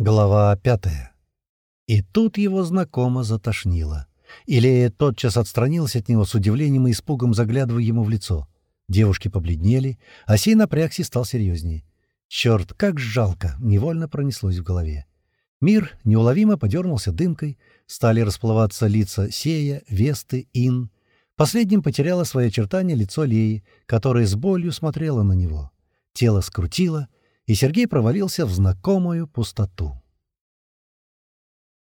Глава пятая. И тут его знакомо затошнило. Илея тотчас отстранился от него с удивлением и испугом, заглядывая ему в лицо. Девушки побледнели, а сей напрягся стал серьезнее. «Черт, как жалко!» — невольно пронеслось в голове. Мир неуловимо подернулся дымкой, стали расплываться лица Сея, Весты, Ин. Последним потеряло свои очертания лицо Леи, которая с болью смотрела на него. Тело скрутило — и Сергей провалился в знакомую пустоту.